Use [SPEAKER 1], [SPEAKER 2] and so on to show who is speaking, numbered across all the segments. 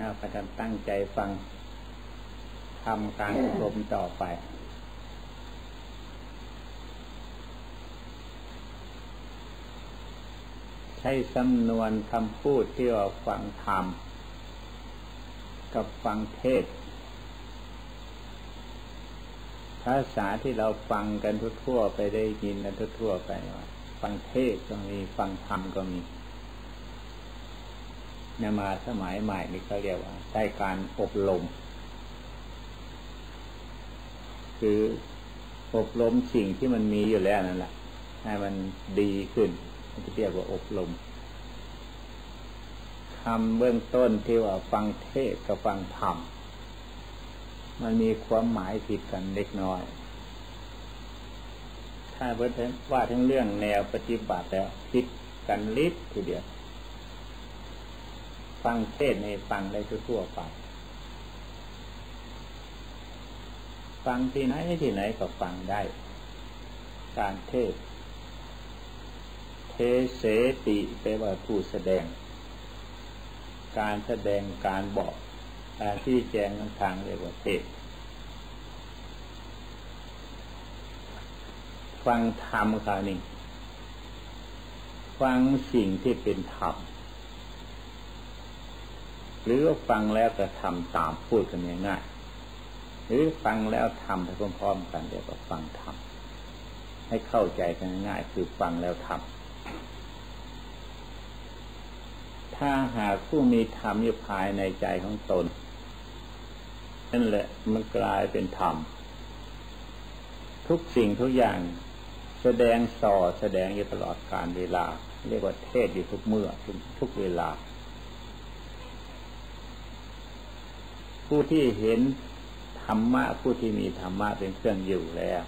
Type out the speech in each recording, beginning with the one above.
[SPEAKER 1] เอาพยายามตั้งใจฟังทำการอบรมต่อไป ใช้สำนวนคำพูดที่ว่าฟังธรรม กับฟังเทศ ภาษาที่เราฟังกันทั่วๆไปได้ยินกันทั่วๆไปว่า ฟังเทศก็มี ฟังธรรมก็มี นี่ยมาสมัยใหม่นี่เขาเรียกว่าได้การอบรม คืออบรมสิ่งที่มันมีอยู่แล้วนั่นแหละให้มันดีขึ้นมันจะเรียกว่าอบรมคำเบื้องต้นที่ว่าฟังเทศกับฟังธรรมมันมีความหมายผิดกันเล็กน้อย ถ้าเพื่อว่าทั้งเรื่องแนวปฏิบัติแล้วผิดกันลิบทีเดียว ฟังเทศในฟังได้ทั่วไปฟังที่ไหนที่ไหนก็ฟังได้ การเทศ เทเสติแปลว่าผู้แสดง การแสดงการบอกการที่แจงทางเรียกว่าเทศ ฟังธรรมคราวนี้ฟังสิ่งที่เป็นธรรม หรือว่าฟังแล้วก็ทำตามพูดกันง่ายๆหรือฟังแล้วทำไปพร้อมๆกันเดี๋ยวก็ฟังทำให้เข้าใจกันง่ายๆคือฟังแล้วทำถ้าหากผู้มีธรรมอยู่ภายในใจของตนนั่นแหละมันกลายเป็นธรรม ทุกสิ่งทุกอย่างแสดงส่อแสดงอยู่ตลอดการเวลา เรียกว่าเทศอยู่ทุกเมื่อทุกทุกเวลา ผู้ที่เห็นธรรมะผู้ที่มีธรรมะเป็นเครื่องอยู่แล้ว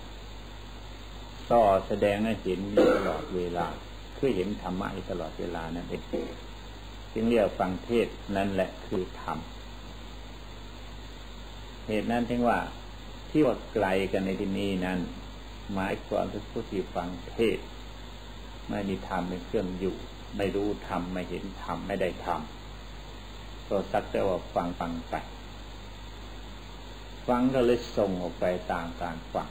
[SPEAKER 1] ส่อแสดงให้เห็นตลอดเวลาคือเห็นธรรมะตลอดเวลานั่นเองจึงเรียกฟังเทศนั่นแหละคือธรรมเหตุนั้นถึงว่าที่ว่าไกลกันในที่นี้นั้น หมายความว่าผู้ที่ฟังเทศ ไม่มีธรรมเป็นเครื่องอยู่ ไม่รู้ธรรมไม่เห็นธรรมไม่ได้ธรรมก็สักแต่ว่าฟังฟังไป ฟังก็เลยส่งออกไปตามการฟัง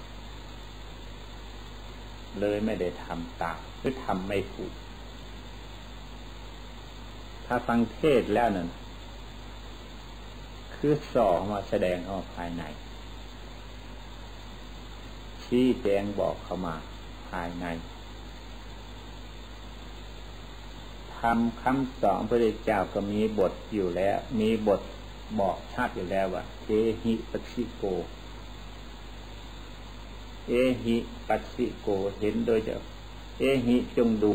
[SPEAKER 1] เลยไม่ได้ทำตามหรือทำไม่ถูก ถ้าฟังเทศแล้วนั่นคือสอมาแสดงเข้าภายใน ชี้แจงบอกเข้ามาภายในทำคำสอนพระเจ้าก็มีบทอยู่แล้ว มีบท บอกชัดอยู่แล้วว่าเอหิปัสสิโก เอหิปัสสิโกเห็นโดยจะเอหิจงดู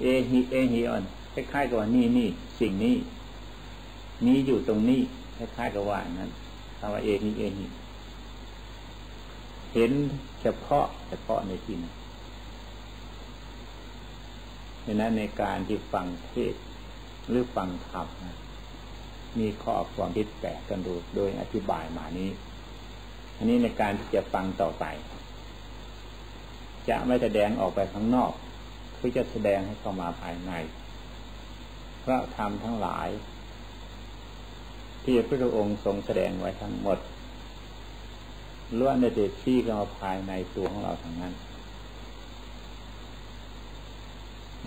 [SPEAKER 1] เอหิเอหิอ่อนคล้ายๆกับว่านี่นี่สิ่งนี้มีอยู่ตรงนี้คล้ายๆกับว่านั้นคำว่าเอหิเอหิเห็นเฉพาะเฉพาะในที่นั้นดังนั้นในการที่ฟังเทศ หรือฟังธรรมมีข้อความคิดแปลกกันดูโดยอธิบายมานี้ อันนี้ในการที่จะฟังต่อไป จะไม่แสดงออกไปข้างนอกคือจะแสดงให้เข้ามาภายในพระธรรมทั้งหลาย ที่พระองค์ทรงแสดงไว้ทั้งหมดล้วนได้เด็ดชี้เข้ามาภายในตัวของเราทั้งนั้น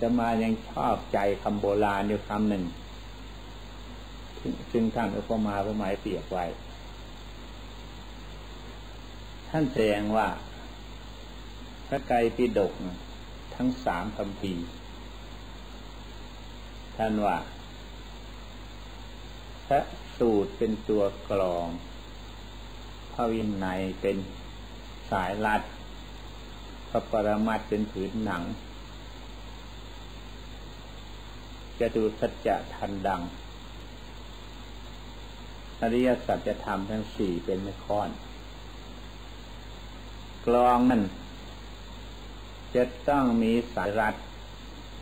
[SPEAKER 1] จะมายังชอบใจคำโบราณอยู่คำหนึ่ง ซึ่งท่านอุปมาอุปไมยเปรียบไว้ ท่านแสดงว่า พระไกรปิฎกทั้งสามคำพีท่านว่า พระสูตรเป็นตัวกรอง พระวินัยเป็นสายลัดพระปรมัตเป็นผืนหนัง จะดูสัจจะทันดัง อริยสัจจะทำทั้งสี่เป็นไม่ค้อน กลองนั่นจะต้องมีสายรัด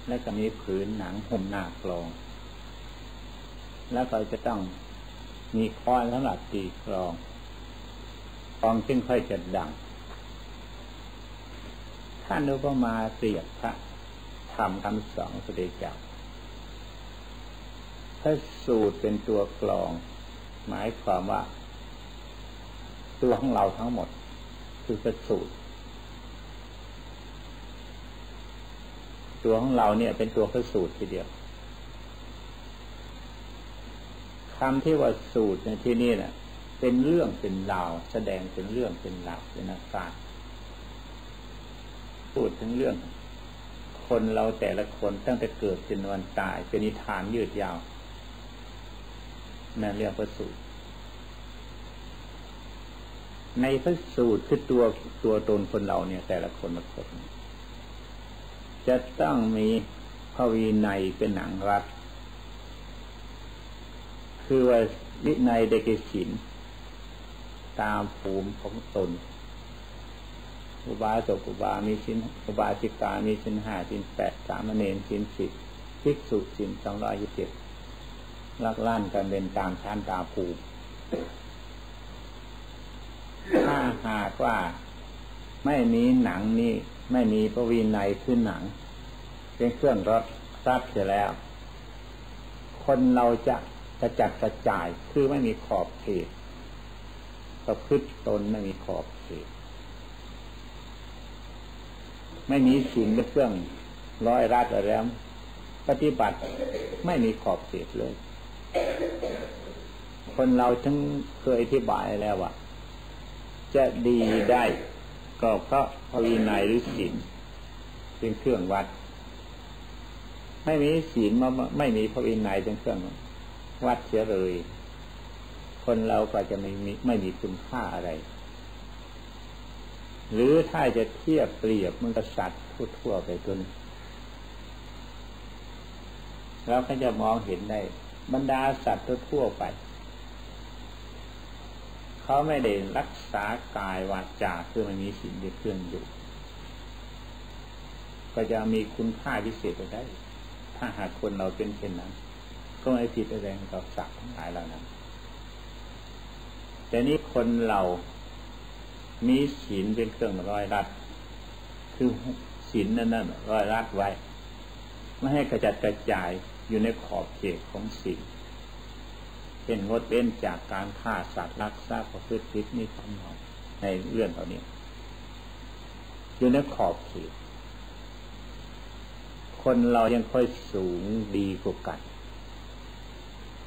[SPEAKER 1] และก็มีผืนหนังห่มหน้ากลอง แล้วก็จะต้องมีค้อนสำหรับตีกลองกลองจึงค่อยจะดัง ท่านอุปมาเปรียบพระธรรมคำสองสุเดเจ้า พระสูตรเป็นตัวกลอง หมายความว่า ตัวของเราทั้งหมด คือพระสูตร ตัวของเราเนี่ย เป็นตัวพระสูตรทีเดียวคำที่ว่าสูตรในที่นี้เนะ่ยเป็นเรื่องเป็นราวแสดงเป็นเรื่องเป็นราวเป็นอาการพูดถึงเรื่อง คนเราแต่ละคนตั้งแต่เกิดจนวันตายเป็นนิทานยืดยาว นั่นเรียกพระสูตร ในพระสูตรคือตัวตัวตนคนเราเนี่ย แต่ละคนละคนจะต้องมีพระวีในเป็นหนังรัดคือว่าวินัยเดกศินตามภูมิของตน อุบาสกอุบามีสินอุบาสิกามีสินห้าสินแปดสามเณรสินสิบภิกษุสินสองร้อยยี่สิบ ลักลั่นกันเป็นตามชั้นตาภูถ้าหากว่าไม่มีหนังนี่ไม่มีพระวินัยขึ้นหนัง เป็นเครื่องรถรัดเสียแล้ว คนเราจะกระจัดกระจายคือไม่มีขอบเขตประพฤติตนไม่มีขอบเขตไม่มีสิ่งเป็นเครื่องร้อยรัดอะไรแล้ว ปฏิบัติไม่มีขอบเขตเลย คนเราทั้งเคยอธิบายแล้วว่าจะดีได้ก็เพราะพวินัยหรือศีลเป็นเครื่องวัด ไม่มีศีลมาไม่มีพวินัยเป็นเครื่องวัดเสียเลย คนเราก็จะไม่มีไม่มีคุณค่าอะไร หรือถ้าจะเทียบเปรียบมันก็สัตว์ทั่วไปจนเราก็จะมองเห็นได้ บรรดาสัตว์ทั่วไป เขาไม่ได้รักษากายวาจาคือมันมีสิ่งเดียวเคลื่อนอยู่ ก็จะมีคุณค่าพิเศษไปได้ ถ้าหากคนเราเป็นเช่นนั้น ก็ไม่ผิดอะไรกับสัตว์ทั้งหลายเหล่านั้น แต่นี้คนเรามีศีลเป็นเครื่องร้อยรัด คือศีลนั่นนั่นร้อยรัดไว้ ไม่ให้กระจัดกระจาย อยู่ในขอบเขตของศีลเป็นงดเว้นจากการฆ่าสัตว์รักทรัพย์ประพฤติผิดนี่ทำนองในเรื่องเหล่านี้อยู่ในขอบเขต คนเรายังค่อยสูงดีกว่ากัน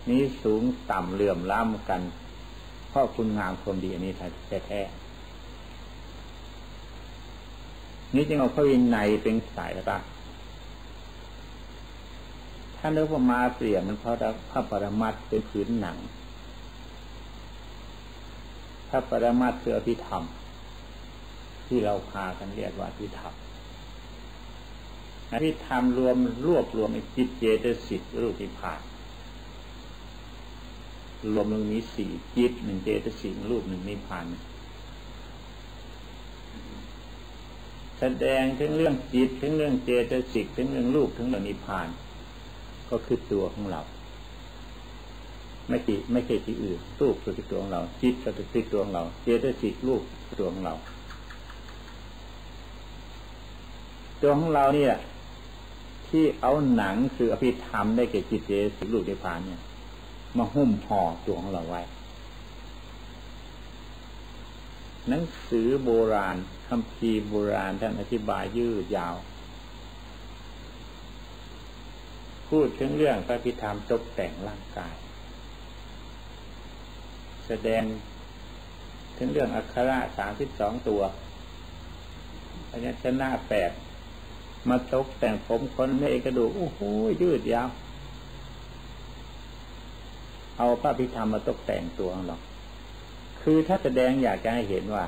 [SPEAKER 1] นี้สูงต่ำเหลื่อมล้ำกัน เพราะคุณงามความดีอันนี้แท้ๆนี่จึงเอาพระวินัยเป็นสายรัก ถ้าเนื้อพมาเปลี่ยนมันเพราะพระปรมัตเป็นพื้นหนังพระปรมัตคืออภิธรรม ที่เราพากันเรียกว่าอภิธรรมอภิธรรมรวมรวบรวมในจิตเจตสิกรูปที่ผ่านรวมลงนี้สี่จิตหนึ่งเจตสิกรูปหนึ่งนิพพานแสดงถึงเรื่องจิตถึงเรื่องเจตสิกถึงเรื่องรูปถึงเรื่องนิพพาน ก็คือตัวของเรา ไม่ติไม่ใช่ที่อื่นรูปคือตัวของเรา จิตก็คือตัวของเรา เจตสิกรูปตัวของเรา ตัวของเราเนี่ย ที่เอาหนังคืออภิธรรมได้แก่จิตเจตสิกรูปนิพพานเนี่ย มาหุ้มห่อตัวของเราไว้หนังสือโบราณคำพีโบราณท่านอธิบายยืดยาว พูดถึงเรื่องพระพิธามตกแต่งร่างกาย แสดงถึงเรื่องอักขระสามสิบสองตัวพยัญชนะแปดมาตกแต่งผมคนไม่กระดูกโอ้โหยืดยาว เอาพระพิธรรมมาตกแต่งตัวของเราคือถ้าแสดงอยากจะให้เห็นว่า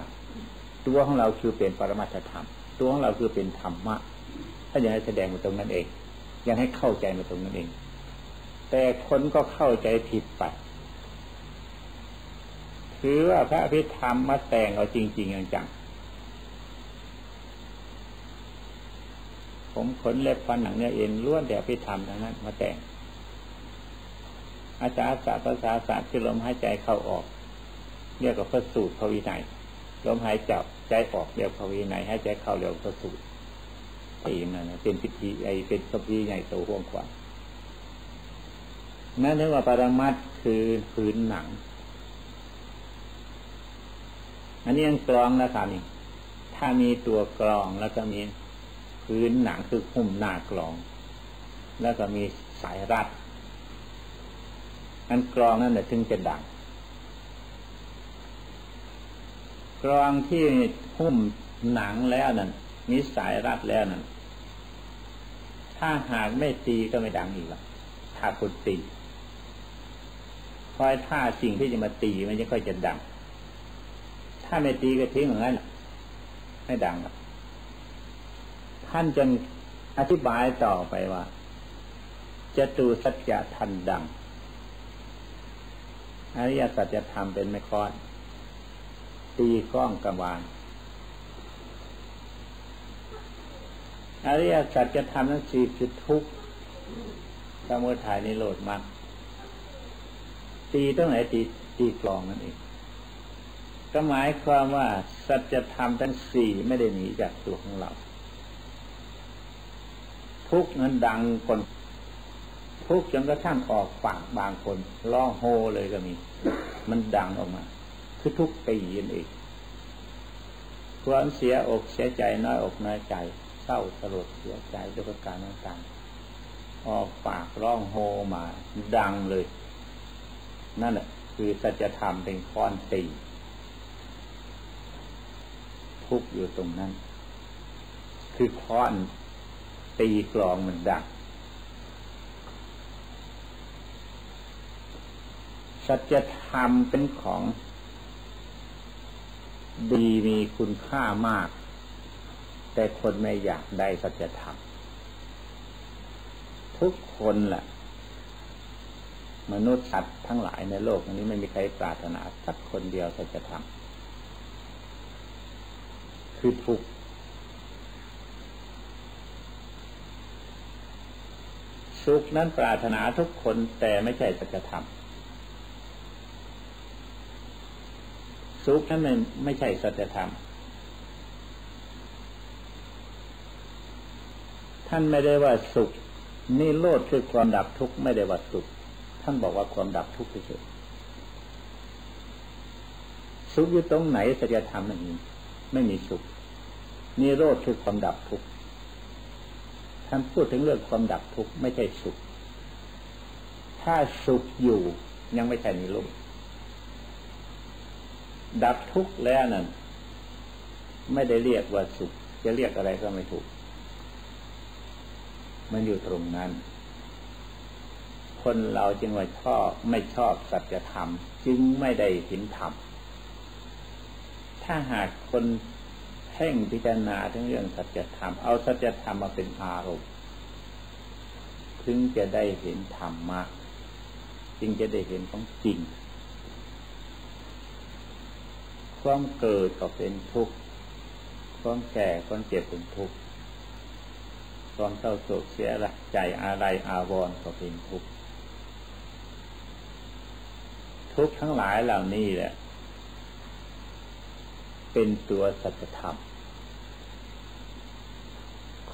[SPEAKER 1] ตัวของเราคือเป็นปรมัตถธรรม ตัวของเราคือเป็นธรรมะ ถ้าอยากให้แสดงมาตรงนั้นเอง อยากให้เข้าใจมาตรงนั้นเอง แต่คนก็เข้าใจผิดไปคือว่าพระพิธรรมมาแต่งเอาจริง ๆ จังผมขนเล็บฟันหนังเนื้อเอ็นล้วนแต่พิธรรมทั้งนั้น มาแต่ง อาจารย์ศาสตร์ภาษาศาสตร์คือลมหายใจเข้าออกเรียกว่าพระสูตรพระวินัยลมหายจับใจออกเรียกพระวินัยให้ใจเข้าเรียกพระสูตร เองนั่นเป็นพิธีไอเป็นสพิใหญ่โตห่วงขวางนั่นเรียกว่าปรมัตคือผืนหนัง อันนี้ยังกรองนะครับนี่ถ้ามีตัวกรองแล้วก็มีพื้นหนังคือหุ้มหน้ากรอง แล้วก็มีสายรัดอันกรองนั่นแหละถึงจะดังกรองที่หุ้มหนังแล้วนั่น มีสายรัดแล้วนั่นถ้าหากไม่ตีก็ไม่ดังอีกละถ้าคนตีคอยถ้าสิ่งที่จะมาตีมันจะค่อยจะดัง ถ้าไม่ตีก็ทิ้งอย่างนั้นไม่ดังหรอกท่านจึงอธิบายต่อไปว่าจะตูสัจจะทันดัง อริยสัจธรรมเป็นไม่ค้อนตีกล้องกำวาน อริยสัจธรรมนั้นสี่คือทุกข์สมุทัยนิโรธมากตีตั้งไหนตีตีกลองนั่นเองก็หมายความว่าสัจธรรมทั้งสี่ไม่ได้หนีจากตัวของเรา ทุกนั้นดังคน ทุกจนกระทั่งออกปากบางคนร้องโฮเลยก็มี มันดังออกมา คือทุกปีนั่นเองความเสียอกเสียใจน้อยอกน้อยใจ เศร้าสลดเสียใจด้วยประการต่างๆออกปากร้องโฮมา ดังเลย นั่นแหละคือสัจธรรมเป็นค้อนตีทุกอยู่ตรงนั้น คือค้อนตีกลองมันดังสัจธรรมเป็นของ ดีมีคุณค่ามาก แต่คนไม่อยากได้สัจธรรมทุกคนแหละมนุษย์สัตว์ทั้งหลายในโลกนี้ไม่มีใครปรารถนาสักคนเดียวสัจธรรมคือทุกสุขนั้นปรารถนาทุกคนแต่ไม่ใช่สัจธรรมสุขนั้นไม่ใช่สัจธรรม ท่านไม่ได้ว่าสุขนี่โลดคือความดับทุกข์ไม่ได้ว่าสุข ท่านบอกว่าความดับทุกข์เฉยสุขอยู่ตรงไหนสัจธรรมนั่นเองไม่มีสุขนี่โลดคือความดับทุกข์ท่านพูดถึงเรื่องความดับทุกข์ไม่ใช่สุข ถ้าสุขอยู่ยังไม่ใช่นิโรธดับทุกข์แล้วนั่นไม่ได้เรียกว่าสุข จะเรียกอะไรก็ไม่ถูก มันอยู่ตรงนั้น คนเราจึงว่าชอบไม่ชอบสัจธรรม จึงไม่ได้เห็นธรรม ถ้าหากคนเพ่งพิจารณาทั้งเรื่องสัจธรรม เอาสัจธรรมมาเป็นอารมณ์ถึงจะได้เห็นธรรมมากจึงจะได้เห็นของจริง ความเกิดก็เป็นทุกข์ ความแก่ความเจ็บเป็นทุกข์ ความเศร้าโศกเสียใจอะไรอาวรณ์ก็เป็นทุกข์ทุกข์ทั้งหลายเหล่านี้แหละ เป็นตัวสัจธรรม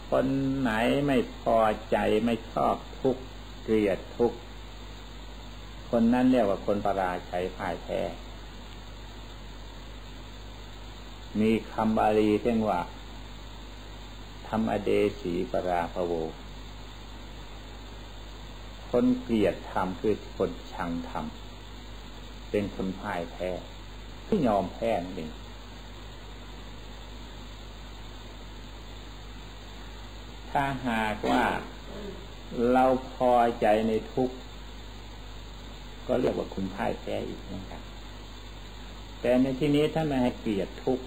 [SPEAKER 1] คนไหนไม่พอใจไม่ชอบทุกข์เกลียดทุกข์คนนั้นเรียกว่าคนประราชัยพ่ายแพ้มีคำบาลีเรียกว่า ธรรมเดสีปราภโว คนเกลียดธรรมคือคนชังธรรม เป็นคนพ่ายแพ้ที่ยอมแพ้นั่นเองถ้าหากว่าเราพอใจในทุกข์ก็เรียกว่าคุณพ่ายแพ้อีกเหมือนกันแต่ในที่นี้ถ้าไม่ให้เกลียดทุกข์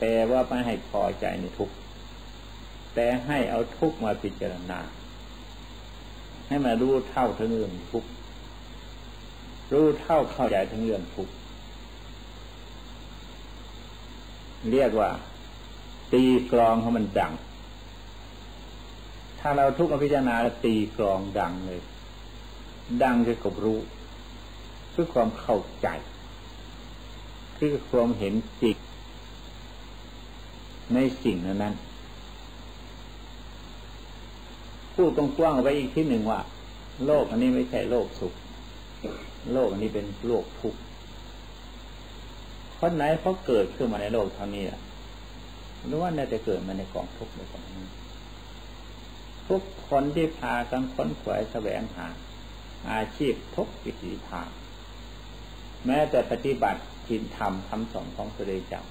[SPEAKER 1] แต่ว่าไม่ให้พอใจในทุกข์ แต่ให้เอาทุกมาพิจารณา ให้มารู้เท่าทั้งเรื่องทุกรู้เท่าเข้าใจทั้งเรื่องทุกเรียกว่า ตีกลองให้มันดัง ถ้าเราทุกมาพิจารณาตีกลองดังเลย ดังคือกบรู้คือความเข้าใจ คือความเห็นจิตในสิ่งนั้นนั้น พูดตรงกว้างไว้อีกที่หนึ่งว่า โลกอันนี้ไม่ใช่โลกสุข โลกอันนี้เป็นโลกทุกข์คนไหนเขาเกิดขึ้นมาในโลกเท่านี้อะหรือว่าน่าจะเกิดมาในกองทุกข์ในกองนี้ทุกคนที่พากันค้นขวายแสวงหา อาชีพทุกวิถีทางแม้แต่ปฏิบัติทินธรรมคำสอนของพระเจ้า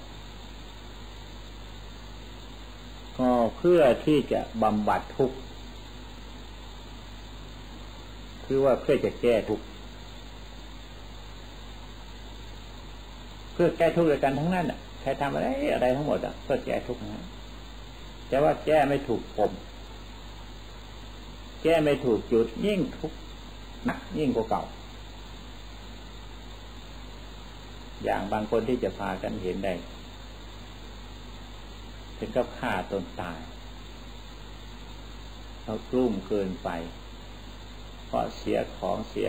[SPEAKER 1] ก็เพื่อที่จะบำบัดทุกข์ คือว่าเพื่อจะแก้ทุกเพื่อแก้ทุกข์ด้วยกันทั้งนั้นอะใครทำอะไรอะไรทั้งหมดอะเพื่อแก้ทุกข์นะแต่ว่าแก้ไม่ถูกปมแก้ไม่ถูกจุดยิ่งทุกข์หนักยิ่งกว่าเก่า อย่างบางคนที่จะพากันเห็นได้ถึงกับฆ่าตนตายเรากลุ้มเกินไป ราะเสียของเสีย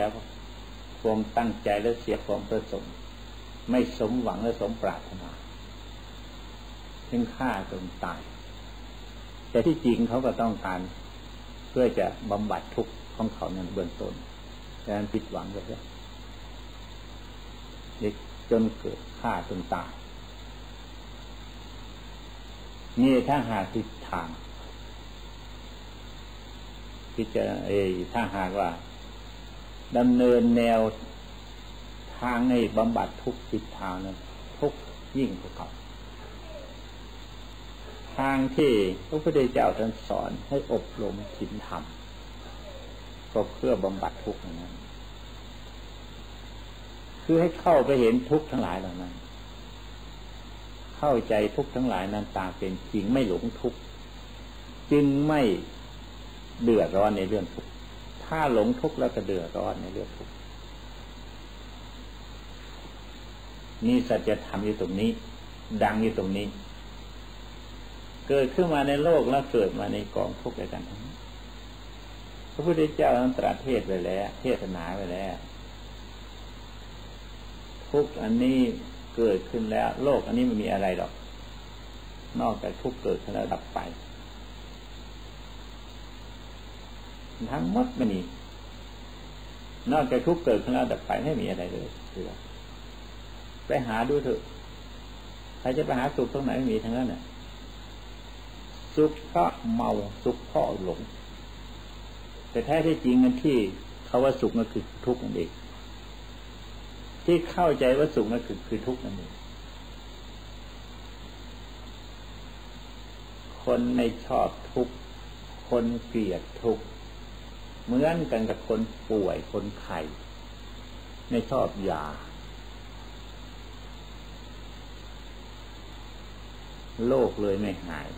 [SPEAKER 1] ความตั้งใจและเสียความประสงค์ไม่สมหวังและสมปรารถนาถึงฆ่าตนตาย แต่ที่จริงเขาก็ต้องการเพื่อจะบำบัดทุกข์ของเขาในเบื้องต้นดังนั้นผิดหวังไปแล้วจนเกิดฆ่าตนตายนี่ถ้าหากทิศทาง ที่จะเอถ้าหากว่าดำเนินแนวทางในบำบัดทุกทิศทางนั้นทุกยิ่งกว่าเก่าทางที่พระพุทธเจ้าท่านสอนให้อบรมถินธรรมก็เพื่อบำบัดทุกข์นั้นคือให้เข้าไปเห็นทุกข์ทั้งหลายเหล่านั้น เข้าใจทุกทั้งหลายนั้นตามเป็นจริงไม่หลงทุกจึงไม่ เดือดร้อนในเรื่องทุกข์ถ้าหลงทุกข์แล้วจะเดือดร้อนในเรื่องทุกข์นี่สัจธรรมอยู่ตรงนี้ ดังอยู่ตรงนี้ เกิดขึ้นมาในโลกแล้วเกิดมาในกองทุกข์ด้วยกันทั้งพระพุทธเจ้าตรัสเทศไปแล้ว เทศนาไปแล้ว ทุกอันนี้เกิดขึ้นแล้ว โลกอันนี้ไม่มีอะไรหรอก นอกจากทุกเกิดขึ้นแล้วดับไป ทั้งหมดไม่มีนอกจากทุกเกิดขึ้นแล้วดับไปไม่มีอะไรเลยเสือไปหาดูเถอะใครจะไปหาสุขตรงไหนไม่มีทั้งนั้นน่ะ สุขเพราะเมาสุขเพราะหลง แต่แท้ที่จริงมันที่เขาว่าสุขนั่นคือทุกข์นั่นเองที่เข้าใจว่าสุขนั่นคือคือทุกข์นั่นเองคนไม่ชอบทุกข์คนเกลียดทุกข์ เหมือนกันกับคนป่วยคนไข้ไม่ชอบยา โรคเลยไม่หาย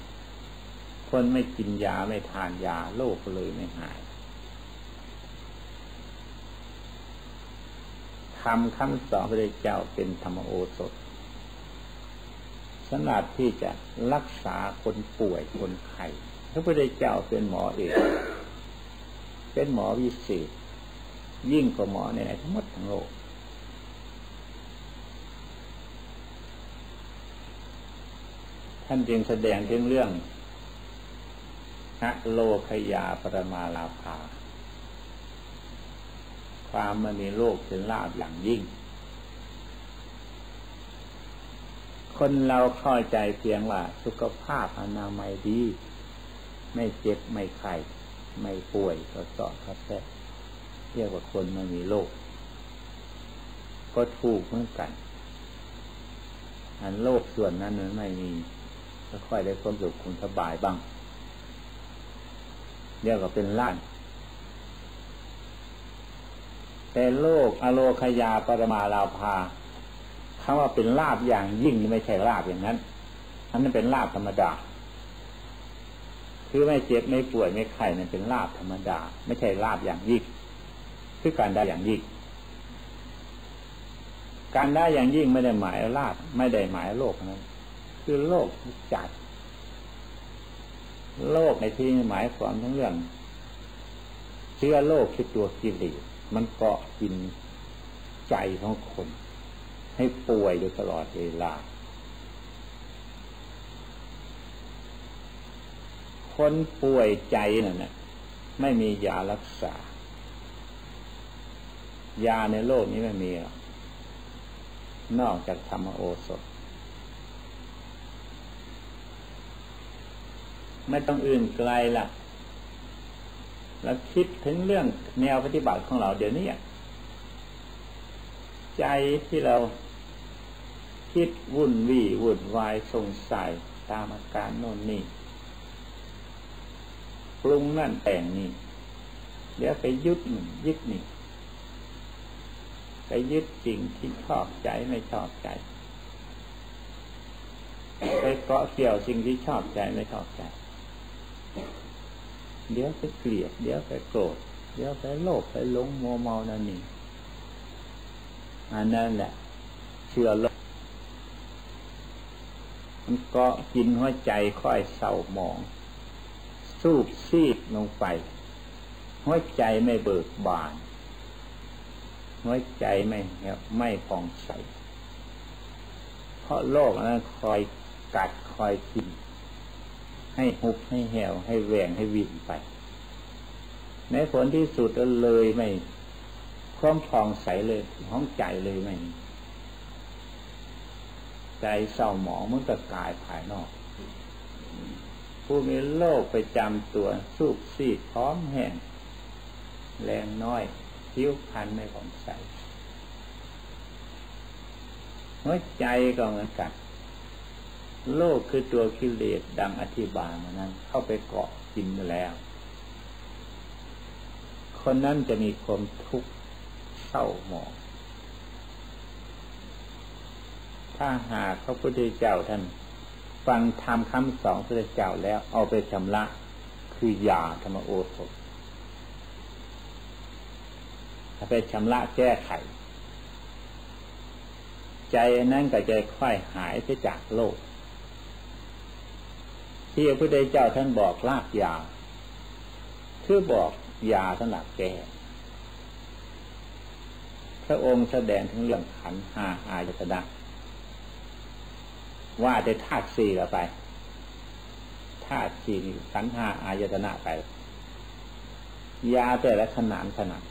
[SPEAKER 1] คนไม่กินยาไม่ทานยาโรคเลยไม่หายธรรมคำสอนพระเจ้าเป็นธรรมโอสถสำหรับที่จะรักษาคนป่วยคนไข้พระพุทธเจ้าเป็นหมอเอก เป็นหมอวิเศษยิ่งกว่าหมอในทั้งหมดทั้งโลก ท่านจึงแสดงถึงเรื่องอะโลคยาปรมาลาภา ความมันมีโลกเป็นลาบอย่างยิ่ง คนเราเข้าใจเพียงว่าสุขภาพอนามัยดี ไม่เจ็บไม่ไข้ ไม่ป่วยก็สอดครับแท้เรียกว่าคนมันมีโรคก็ถูกเหมือนกัน อันโลกส่วนนั้นมันไม่มีก็ค่อยได้ความสุขคุณสบายบ้างเรียกว่าเป็นล้าน แต่โลกอโลคยาปรมาลาภาคำว่าเป็นลาบอย่างยิ่งไม่ใช่ลาบอย่างนั้นอันนั้นเป็นลาบธรรมดา คือไม่เจ็บไม่ป่วยไม่ไข้นั่นเป็นลาบธรรมดา ไม่ใช่ลาบอย่างยิ่งคือการได้อย่างยิ่งการได้อย่างยิ่งไม่ได้หมายลาบไม่ได้หมายโลกนั้น คือโลกจัด โลกในที่หมายความทั้งเรื่องเชื้อโลกคือตัวกิเลสมันเกาะกินใจของคน ให้ป่วยโดยตลอดเวลา คนป่วยใจนั่นนะไม่มียารักษา ยาในโลกนี้ไม่มีหรอกนอกจากธรรมโอสถ ไม่ต้องอื่นไกลละแล้วคิดถึงเรื่องแนวปฏิบัติของเราเดี๋ยวนี้ใจที่เราคิดวุ่นวี่วุ่นวายสงสัยตามอาการโน่นนี่ ปรุงนั่นแต่งนี่เดี๋ยวไปยึดนึ่ยึดนี่ไปยึดสิ่งที่ชอบใจไม่ชอบใจ ไปเกาะเกี่ยวสิ่งที่ชอบใจไม่ชอบใจ เดี๋ยวไปเกลียดเดี๋ยวไปโกรธเดี๋ยวไปโลภไปหลงมัวเมานั่นนี่อันนั้นแหละเชื่อโลกมันเกาะกินหัวใจค่อยเศร้าหมอง สูบซีดลงไป หัวใจไม่เบิกบาน หัวใจไม่ไม่ฟองใส เพราะโลกนั้นคอยกัดคอยกิน ให้หุบให้แหวให้แหวงให้วิ่งไป ในผลที่สุดก็เลยไม่ความฟองใสเลยห้องใจเลยไม่ใจเศร้าหมองมันก็กายภายนอก ผู้มีโรคไปจำตัวสูบซีดพร้อมแห้งแรงน้อยผิวพรรณไม่ผ่องใสหัวใจก็เหมือนกันโลกคือตัวกิเลสดังอธิบายมานั้น เข้าไปเกาะกินแล้ว คนนั้นจะมีความทุกข์เศร้าหมอง ถ้าหากพระพุทธเจ้าท่าน ฟังธรรมคำสองพระเจ้าแล้วเอาไปชำระคือยาธรรมโอสถไปชำระแก้ไข ใจนั้นก็จะค่อยหายไปจากโลก ที่พระพุทธเจ้าท่านบอกลากยา คือบอกยาสำหรับแก้พระองค์แสดงถึงเรื่องขันห้าอายตนะ ว่าจะธาตุสี่ละไปธาตุสี่ขันห้าอายตนะไป ยาแต่ละขนาดขนาด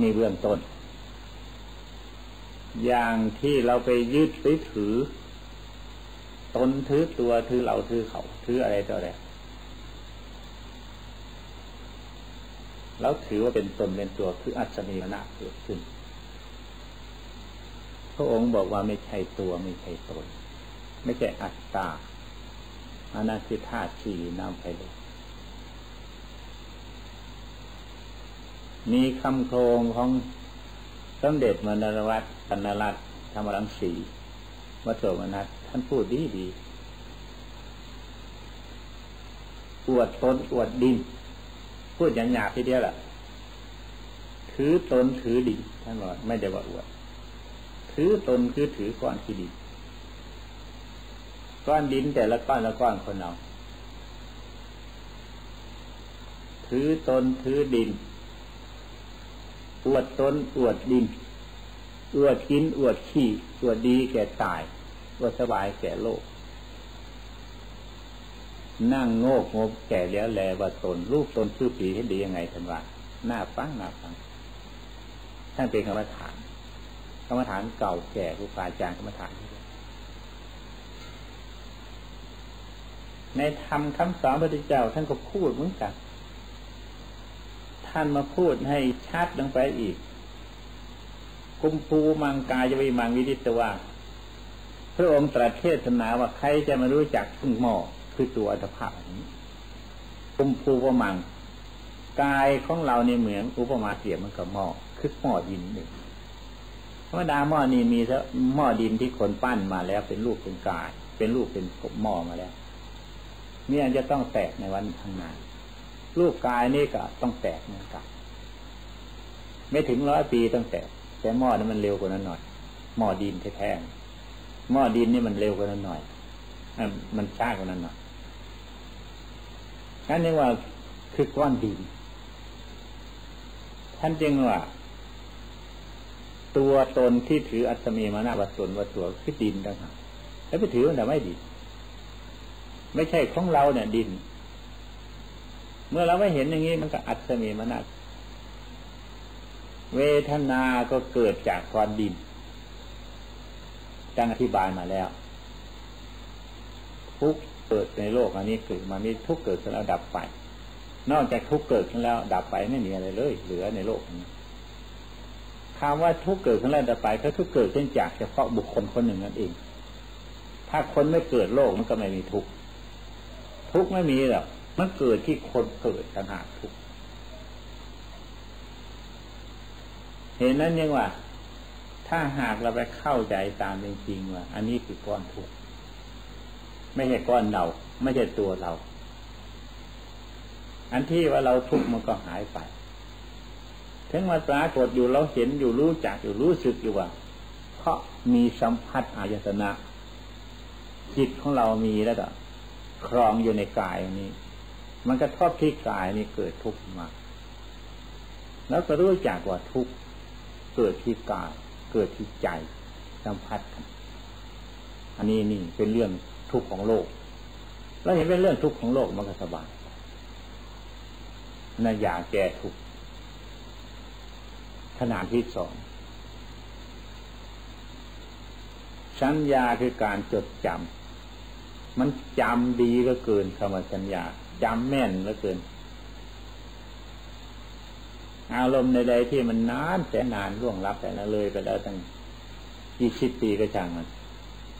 [SPEAKER 1] นี่เบื้องต้น อย่างที่เราไปยึดไปถือ ตนถือตัวถือเราถือเขาถืออะไรต่ออะไรแล้วถือว่าเป็นตนเป็นตัวคืออัศนีนะเกิดขึ้น พระองค์บอกว่าไม่ใช่ตัวไม่ใช่ตน ไม่ใช่อัตตาอันนั้นคือธาตุสี่น้ำไปเลยมีคำโครงของสมเด็จมนรวัตปนรัตธรรมรังสีวัตโสมนัสท่านพูดดีดีอวดตนอวดดิน พูดอย่างหยาบทีเดียวแหละถือตนถือดินท่านบอกไม่ได้ว่าอวด ถือตนคือถือก้อนที่ดินก้อนดินแต่ละก้อนละก้อนคนเราถือตนถือดิน อวดตนอวดดิน อวดกินอวดขี้อวดดีแก่ตายอวดสบายแก่โลก นั่งโง่งบแก่แล้วแลว่าตนรูปตนชื่อปีให้ดียังไงท่านว่าหน้าฟังหน้าฟังท่านเป็นกรรมฐาน กรรมฐานเก่าแก่ครูบาอาจารย์กรรมฐาน ในธรรมคำสอนพระพุทธเจ้าท่านก็พูดเหมือนกัน ท่านมาพูดให้ชัดลงไปอีก กุมภูมังกายวิมังวิริตว่าพระองค์ตรัสเทศนาว่าใครจะมารู้จักซึ่งหม้อคือตัวอัตภาพนี้กุมภูวมังกายของเราเนี่ยเหมือนอุปมาเสียมันกับหม้อคือหม้อดินหนึ่ง รรมดาหม้อนี้มีหม้อดินที่คนปั้นมาแล้วเป็นรูปเป็นกาย เป็นรูปเป็นหม้อมาแล้วนี่ยจะต้องแตกในวันข้างหน้ารูปกายนี่ก็ต้องแตกเหมือนกันไม่ถึงร้อยปีต้องแตกแต่หม้อนั้นมันเร็วกว่านั้นหน่อย หม้อดินแท้ๆหม้อดินนี่มันเร็วกว่านั้นหน่อยมันช้ากว่านั้นหน่อยนั่นเรียกว่าคือก้อนดินท่านจึงว่า ตัวตนที่ถืออัตมีมานาวัตนวัตตัวคือดินต่างหากแล้วไปถือมันแต่ไม่ดี ไม่ใช่ของเราเนี่ย ดิน เมื่อเราไม่เห็นอย่างนี้มันก็อัศมีมานัสเวทนาก็เกิดจากความดินดังอธิบายมาแล้วทุกเกิดในโลกอันนี้เกิดมามีทุกเกิดขึ้นแล้วดับไป นอกจากทุกเกิดขึ้นแล้ว ดับไปไม่มีอะไรเลย เหลือในโลกนี้ คำว่าทุกเกิดขึ้นแล้วดับไปก็ทุกเกิดขึ้นจากเฉพาะบุคคลคนหนึ่งนั่นเอง ถ้าคนไม่เกิดโลกมันก็ไม่มีทุกทุกไม่มีหรอกมันเกิดที่คนเกิดต่างหากทุกเห็นนั้นยังว่า ถ้าหากเราไปเข้าใจตามจริงๆว่า อันนี้คือก้อนทุกไม่ใช่ก้อนเราไม่ใช่ตัวเรา อันที่ว่าเราทุกมันก็หายไป ถึงมาปรากฏอยู่เราเห็นอยู่รู้จักอยู่รู้สึกอยู่ว่า เพราะมีสัมผัสอายตนะ จิตของเรามีแล้วก็ครองอยู่ในกายนี้ มันก็ทบที่กายนี้เกิดทุกข์มา แล้วก็รู้จักว่าทุกข์เกิดที่กาย เกิดที่ใจสัมผัสกันอันนี้นี่เป็นเรื่องทุกข์ของโลก แล้วเห็นเป็นเรื่องทุกข์ของโลกมันก็สบายน่าอยากแก้ทุกข์ ขนาดที่สอง สัญญาคือการจดจำมันจำดีก็เกินคำว่าสัญญาจำแม่นก็เกิน อารมณ์ใดๆที่มันนานแสนนานล่วงลับแต่ละเลยไปแล้วตั้งยี่สิบปีก็ช่างมัน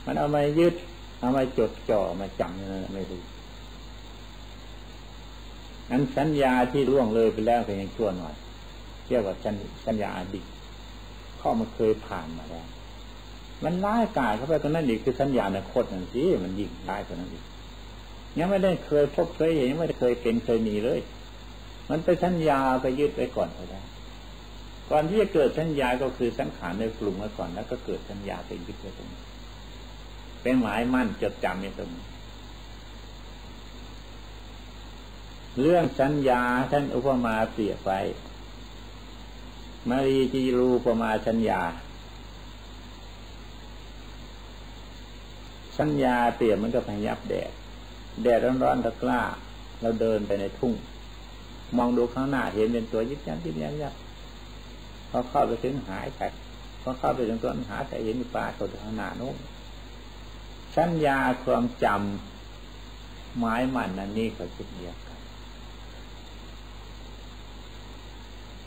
[SPEAKER 1] มันเอามายึด เอามาจดจ่อมาจำนั่นไม่รู้นั้นสัญญาที่ล่วงเลยไปแล้วก็ยังชั่วหน่อย เรียกว่าสัญญาอดีตข้อมันเคยผ่านมาแล้ว มันร้ายกายเข้าไปตรงนั้นอีกคือสัญญาในโคตรนั่นสิมันยิ่งร้ายกว่านั้นอีกยังไม่ได้เคยพบเคยเห็นยังไม่ได้เคยเป็นเคยมีเลย มันไปสัญญาไปยึดไปก่อนก็ได้ก่อนที่จะเกิดสัญญาก็คือสังขารในกลุ่มมาก่อนแล้วก็เกิดสัญญาไปยึดไปตรงนี้เป็นหมายมั่นจดจำในตรงนี้เรื่องสัญญาท่านอุปมาเปรียบไป มารีจีรูปมาสัญญาสัญญาเปรียบมันก็พยับแดด แดดร้อนๆตะกล้า เราเดินไปในทุ่ง มองดูข้างหน้าเห็นเป็นตัวยิบยับยิบยับยับพอเข้าไปถึงหายไปพอเข้าไปถึงตัวหาแต่เห็นปลาตัวข้างหน้านู้นสัญญาความจำหมายมันนั่นนี่ก็เช่นเดียวกัน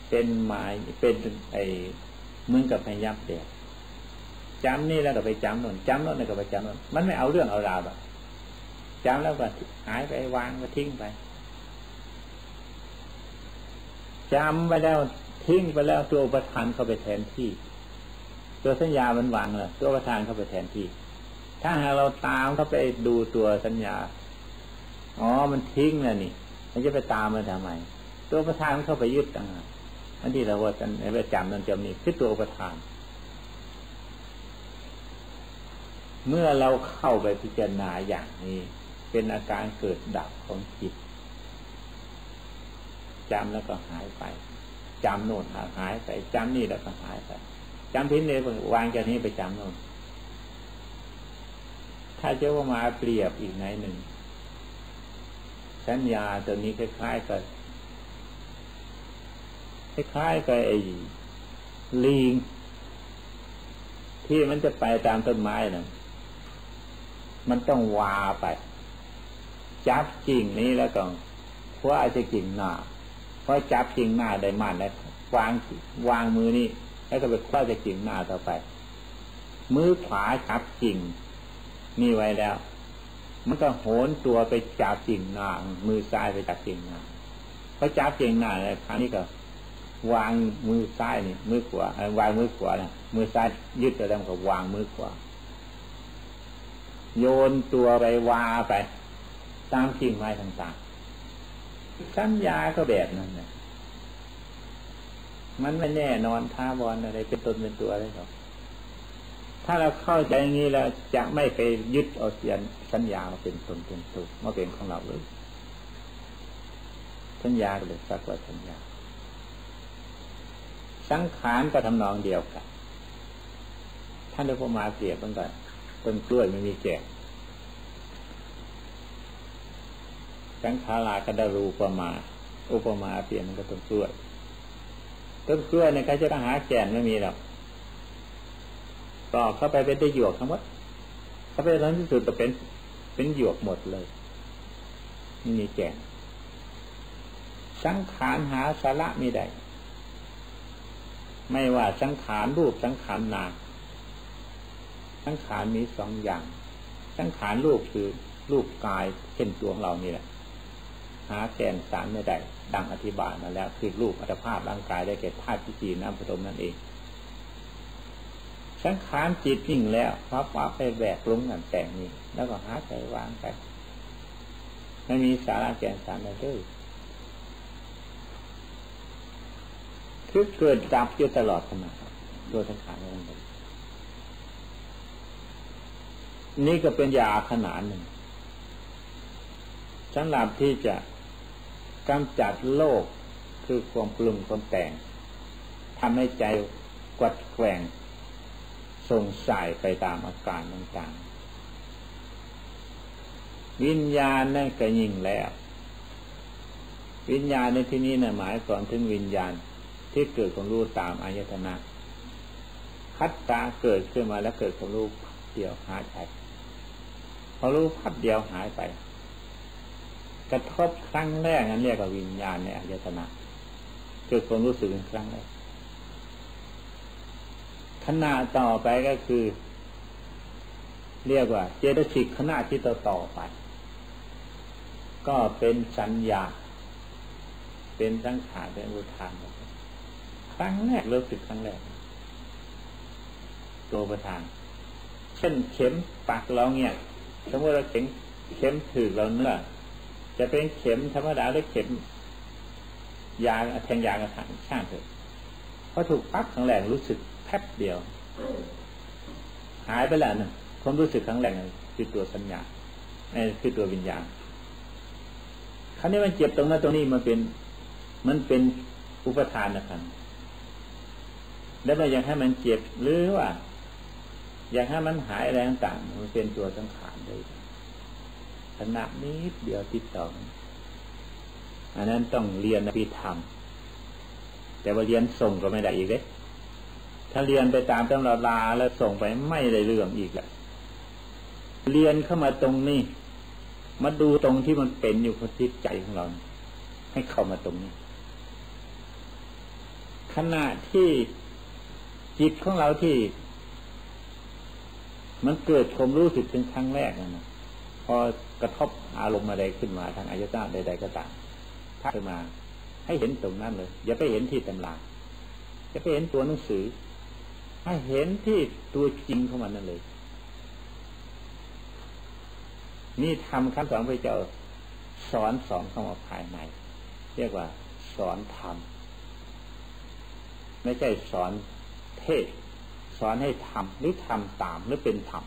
[SPEAKER 1] เป็นหมายเป็นไอ้มึงกับพยับเดียวจำนี่แล้วก็ไปจำน่นจำนนแล้วก็ไปจำน่นมันไม่เอาเรื่องเอาราวหรอกจำแล้วก็หายไปวางก็ทิ้งไปจำไปแล้วทิ้งไปแล้วตัวประธานเข้าไปแทนที่ ตัวสัญญามันวางเลยตัวประธานเข้าไปแทนที่ ถ้าหากเราตามเข้าไปดูตัวสัญญาอ๋อมันทิ้งแล้วนี่มันจะไปตามมันทำไมตัวประธานเข้าไปยึดต่างหาก อันที่เราว่าในประจำนั่นจะมีคือตัวประธาน เมื่อเราเข้าไปพิจารณาอย่างนี้เป็นอาการเกิดดับของจิตจำแล้วก็หายไปจำโน่นหายไปจำนี่แล้วก็หายไปจำพิ้นเลยวางจากนี้ไปจำโน่นถ้าเจ้าว่ามาเปรียบอีกไหนหนึ่งสัญญาตัวนี้คล้ายๆกับ คล้ายๆกับไอ้ลิงที่มันจะไปตามต้นไม้นะ่ะมันต้องวาไป จับกิ่งนี้แล้วก็คว้าจะกิ่งหน้าเพอจับกิ่งหน้าได้มันแล้ววางวางมือนี่แล้วก็ไปคว้าจะกิ่งหน้าต่อไป มือขวาจับกิ่งนี่ไว้แล้ว มันก็โหนตัวไปจับกิ่งหน้ามือซ้ายไปจับกิ่งหน้าพอจับกิ่งหน้าแล้วครั้งนี้ก็ วางมือซ้ายนี่มือขวาวางมือขวานะมือซ้ายยึดแล้วก็วางมือขวาโยนตัวไปวาไปตามกิ่งไม้ต่างๆสัญญาก็แบบนั้นนะมันไม่แน่นอนท้าบอลอะไรเป็นตนเป็นตัวอะไรหรอกถ้าเราเข้าใจอย่างนี้แล้วจะไม่ไปยึดเอาเสียนสัญญามาเป็นตนเป็นตัวมาเป็นของเราเลย สัญญาเลยสักว่าสัญญา สังขารก็ทำนองเดียวกัน ท่านได้พมาเสียบมันก็ต้นกล้วยไม่มีแก่สังขารากระดารูปมา อุปมาเปลี่ยนมันก็ต้นกล้วย ต้นกล้วยเนี่ยใครจะหาแก่นไม่มีหรอกตอกเข้าไปเป็นได้หยวกทั้งหมดเข้าไปท้งที่สุดจะเป็นเป็นหยวกหมดเลยไม่มีแก่นสังขารหาสาระไม่ได้ ไม่ว่าสังขารรูปสังขารนามสังขารมีสองอย่าง สังขารรูปคือรูปกายเช่นตัวของเรานี่แหละหาแกนสารไม่ได้ดังอธิบายมาแล้ว คือรูปอัตภาพร่างกายได้แก่ธาตุที่สี่น้ำผสมนั่นเอง สังขารจิตนิ่งแล้วพับวับไปแบกลงกันแต่งนี่แล้วก็หาใจวางไปไม่มีสาระแกนสารใดเลย คือเกิดดับอยู่ตลอดขณะตัวสังขารนั่นเองนี่ก็เป็นยาขนาดหนึ่งสำหรับที่จะกำจัดโลกคือความปรุงความแต่งทำให้ใจกวัดแกว่งส่งสายไปตามอาการต่างๆ วิญญาณนั่นก็ยิ่งแล้ว วิญญาณในที่นี้นะหมายก่อนถึงวิญญาณ ที่เกิดของรู้ตามอายตนะคัดตาเกิดขึ้นมาแล้วเกิดของรู้เดียวหายไปพอรู้พับเดียวหายไป กระทบครั้งแรกนั้นเรียกว่าวิญญาณในอายตนะเกิดความรู้สึกเป็นครั้งแรกขณะต่อไปก็คือ เรียกว่า เจตสิกขณะที่ต่อต่อไป ก็เป็นสัญญา เป็นสังขารเป็นอุทาน ครั้งแรกเรู้สึกครั้งแรกตัวประธาน เช่นเข็มปักเราเนี่ย สมมติเราเข็มเข็มถือเราเนื้อจะเป็นเข็มธรรมดาหรือเข็ม ยาแทงยากระถางช่างเถอะพอถูกปักครั้งแรกรู้สึกแป๊บเดียว หายไปแล้วนะความรู้สึกครั้งแรกคือตัวสัญญานี่คือตัววิญญาณครั้นี้มันเจ็บตรงนั้นตรงนี้มันเป็น มันเป็นอุปทานนะครับ แล้วเราอยากให้มันเจ็บหรือว่า อยากให้มันหายอะไรต่างๆมันเป็นตัวสังขารเลยขณะนี้เดียวติดต่ออันนั้นต้องเรียนพิธรรม แต่ว่าเรียนส่งก็ไม่ได้อีกเลยถ้าเรียนไปตามตำราลาแล้วส่งไปไม่ได้เรื่องอีกแหละเรียนเข้ามาตรงนี้มาดูตรงที่มันเป็นอยู่กับจิตใจของเรา ให้เข้ามาตรงนี้ ขณะที่ จิตของเราที่ มันเกิดความรู้สึกเป็นครั้งแรกนะพอกระทบอารมณ์อะไรขึ้นมาทางอายตนะใด ๆ ก็ตามถ้าขึ้นมา ให้เห็นตรงนั้นเลย อย่าไปเห็นที่ตำราอย่าไปเห็นตัวหนังสือ ให้เห็นที่ตัวจริงของมันนั่นเลย นี่ทำคำสอนพระเจ้าสอนสอนเข้ามาภายใน เรียกว่า สอนธรรมไม่ใช่สอน เทศ สอนให้ทำหรือทำตามหรือเป็นธรรม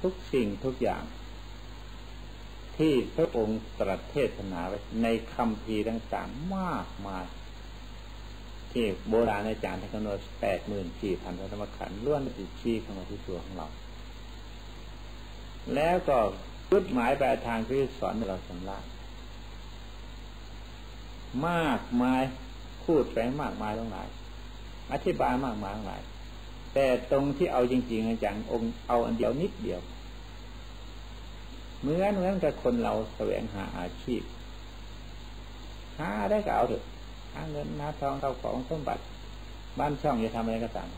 [SPEAKER 1] ทุกสิ่งทุกอย่าง ที่พระองค์ตรัสเทศนาไว้ในคำพีต่างๆมากมาย ที่โบราณอาจารย์ท่านกำหนดแปดหมื่นสี่พันธรรมขันธ์ล้วนติดชี้เข้ามาที่ตัวของเรา แล้วก็จุดหมายปลายทางที่สอนเราสำลักมากมาย พูดไปมากมายทั้งหลาย อธิบายมากมายทั้งหลาย แต่ตรงที่เอาจริงๆจังองค์เอาอันเดียวนิดเดียวเหมือนเหมือนกับคนเราแสวงหาอาชีพหาได้ก็เอาเถอะหาเงินหาทองเข้าของสมบัติ บ้านช่องจะทำอะไรก็ตาม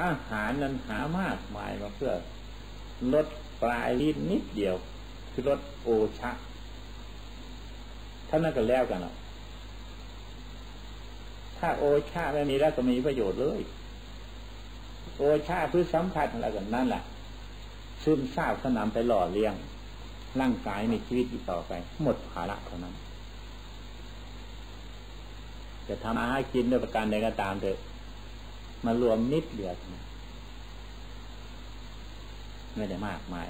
[SPEAKER 1] อาหารนั้นหามากมายมาเพื่อลดปลายลิ้นนิดเดียว คือลดโอชะ ท่านั้นก็แล้วกันหรอกถ้าโอชาไม่มีแล้วก็มีประโยชน์เลย โอชาพื้นสัมผัสอะไรกันนั่นแหละซึมซาบสนามไปหล่อเลี้ยง ร่างกายมีชีวิตอีกต่อไป หมดภาระเท่านั้น จะทำอาหารกินด้วยประการใดก็ตามเถอะมารวมนิดเดียวไม่ได้มากมาย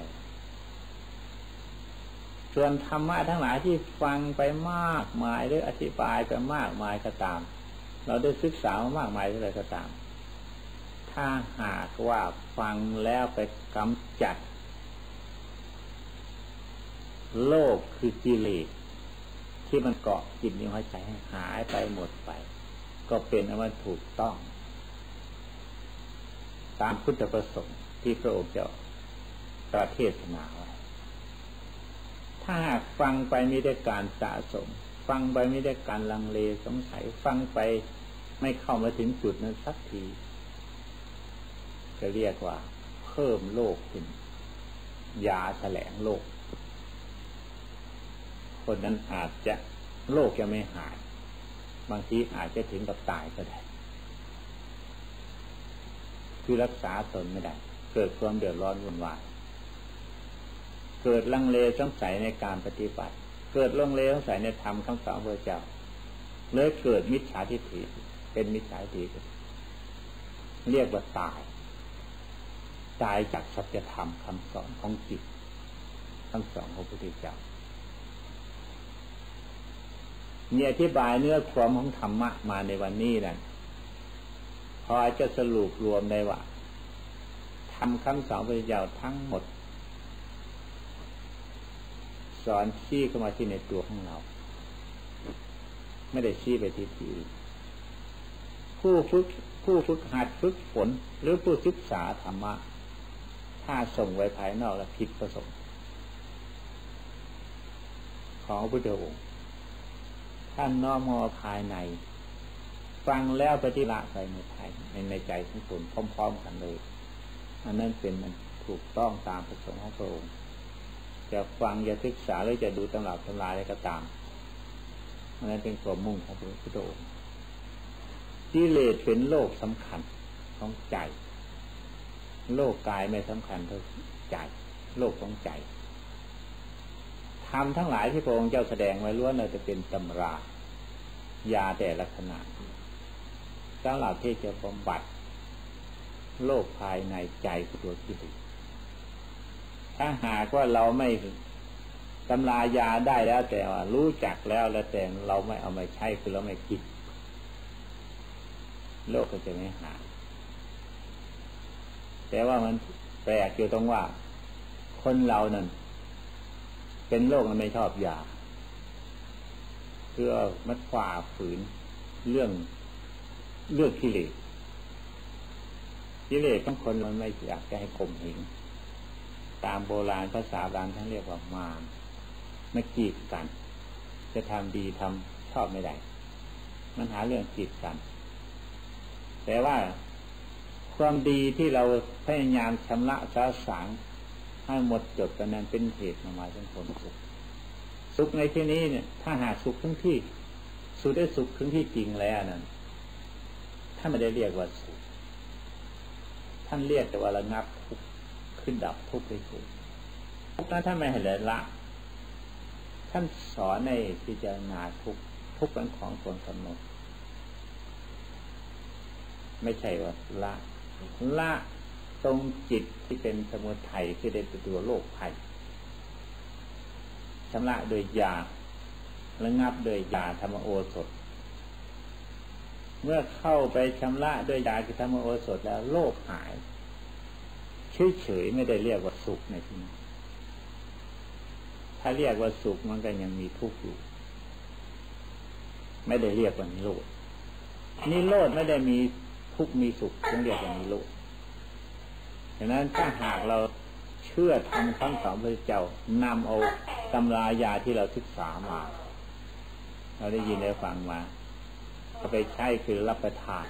[SPEAKER 1] ส่วนธรรมะทั้งหลายที่ฟังไปมากมายหรืออธิบายไปมากมายก็ตาม เราได้ศึกษามากมายเท่าไรก็ตาม ถ้าหากว่าฟังแล้วไปกำจัด โลกคือกิเลสที่มันเกาะจิตนหัวใจให้หายไปหมดไป ก็เป็นอว่าถูกต้อง ตามพุทธประสงค์ที่พระองค์เจ้าตรัสเทศนาไว้ ถ้าฟังไปไม่ได้การสะสม ฟังไปไม่ได้การลังเลสงสัยฟังไปไม่เข้ามาถึงจุดนั้นสักทีจะเรียกว่า เพิ่มโลกขึ้นยาแถลงโลก คนนั้นอาจจะโลกจะไม่หาย บางทีอาจจะถึงกับตายก็ได้ คือรักษาตนไม่ได้ เกิดความเดือดร้อนวุ่นวาย เกิดลังเลสงสัยในการปฏิบัติ เกิดลังเลสงสัยในธรรมคำสอนพระเจ้าเลยเกิดมิจฉาทิฏฐิเป็นมิจฉาทิฏฐิเรียกว่าตายตายจากสัจธรรมคำสอนของจิตคำสอนของพระพุทธเจ้าเนี่ยอธิบายเนื้อความของธรรมะมาในวันนี้นั่นพอจะสรุปรวมได้ว่าทำคำสอนพระเจ้าทั้งหมด สอนชี้เข้ามาที่ในตัวของเรา ไม่ได้ชี้ไปที่ที่ผู้ฝึกผู้ฝึกหัดฝึกฝน หรือผู้ศึกษาธรรมะถ้าส่งไว้ภายนอกแล้วผิดประสงค์ของพระพุทธองค์ท่านน้อมมอภายใน ฟังแล้วปฏิบัติไปในใจในในใจของตนพร้อม ๆ กันเลย อันนั้นเป็นมันถูกต้องตามประสงค์ของพระองค์ จะฟังจะศึกษาหรือจะดูตำราตำราอะไรก็ตามอันนั้นเป็นความมุ่งของพระพุทธองค์กิเลสเป็นโลกสำคัญของใจ โลกกายไม่สำคัญเท่าใจ โลกของใจธรรมทั้งหลายที่พระองค์เจ้าแสดงไว้ล้วนเลยจะเป็นตำรายาแต่ละขนาดสำหรับที่จะบำบัด โลกภายในใจตัวกิเลส ถ้าหากว่าเราไม่ตำรายาได้แล้วแต่ว่ารู้จักแล้วแล้วแต่เราไม่เอามาใช้คือเราไม่คิด โลกก็จะไม่หายแต่ว่ามันแปลกอยู่ตรงว่า คนเรานั่นเป็นโรคมันไม่ชอบยาเพื่อมันฝ่าฝืนเรื่องเรื่องกิเลสกิเลสของคนมันไม่อยากจะให้ข่มหิง ตามโบราณภาษาโบราณท่านเรียกว่ามารมากีดกัน จะทำดีทำชอบไม่ได้ มันหาเรื่องกีดกัน แต่ว่าความดีที่เราพยายามชำระสาสางให้หมดจดกันนั้นเป็นเหตุมาจนผลสุขสุขในที่นี้เนี่ย ถ้าหาสุขทั้งที่ สุขได้สุขทั้งที่จริงแล้วนั้นท่าไม่ได้เรียกว่าสุขท่านเรียกแต่ว่าระงับทุกขึ้ นดับทุกข์ไปสุขทุกนั้นท่านไม่เห็นเลยละ ท่านสอนในพิจารณาทุกทุกเป็นของคนกำหนด ไม่ใช่ว่าละละตรงจิตที่เป็นสมุทัยที่ได้ตัวโลกภัยชำระโดยยาระงับโดยยาธรรมโอสถ เมื่อเข้าไปชำระด้วยยาคือธรรมโอสถแล้วโลกหาย เฉยๆไม่ได้เรียกว่าสุขในที่นี้ถ้าเรียกว่าสุขมันก็ยังมีทุกข์อยู่ ไม่ได้เรียกว่านิโรธนิโรธไม่ได้มีทุกข์มีสุขต้องเรียกว่านิโรธดังนั้นถ้าหากเราเชื่อทำคำสอนพระเจ้านำเอาตำรายาที่เราศึกษามา เราได้ยินได้ฟังมาเอาไปใช้คือรับประทาน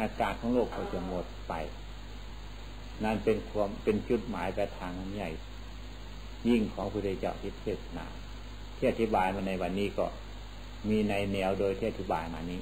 [SPEAKER 1] อากาศของโลกก็จะหมดไป นั่นเป็นความเป็นจุดหมายปลายทางใหญ่ ยิ่งของพระเจ้าที่เทศนาที่อธิบายมาในวันนี้ก็มีในแนวโดยที่อธิบายมานี้